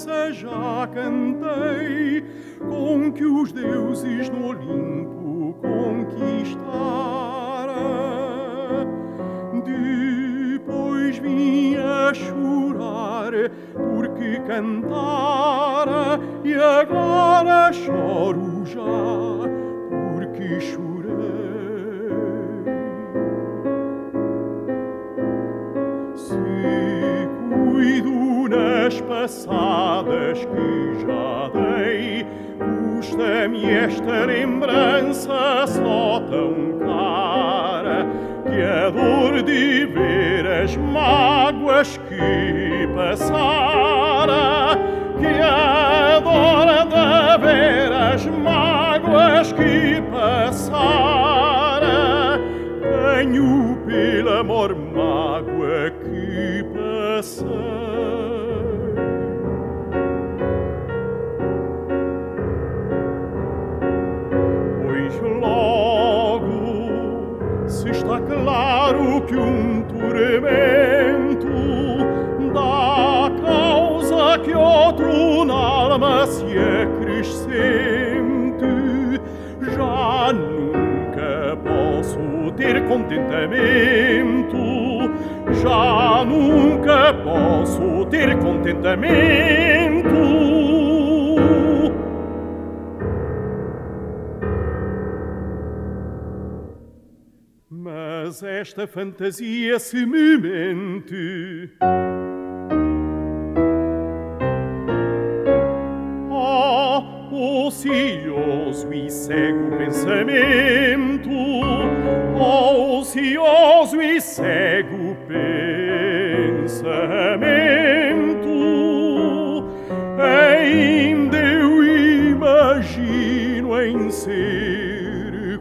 esperança já cantei, com que os deuses no Olimpo conquistara. Depois vim a chorar, porque cantara, e agora choro já, porque chorei. Nas passadas que já dei, custa-me esta lembrança só tão cara, que a dor de ver as mágoas que passara, que a dor de ver as mágoas que passara, tenho pelo amor mágoa que passara. Está claro que um tormento dá causa que outro na alma se acrescente. Já nunca posso ter contentamento, já nunca posso ter contentamento. Mas esta fantasia se me mente. Oh, ocioso e cego pensamento, oh, ocioso e cego pensamento, ainda eu imagino em ser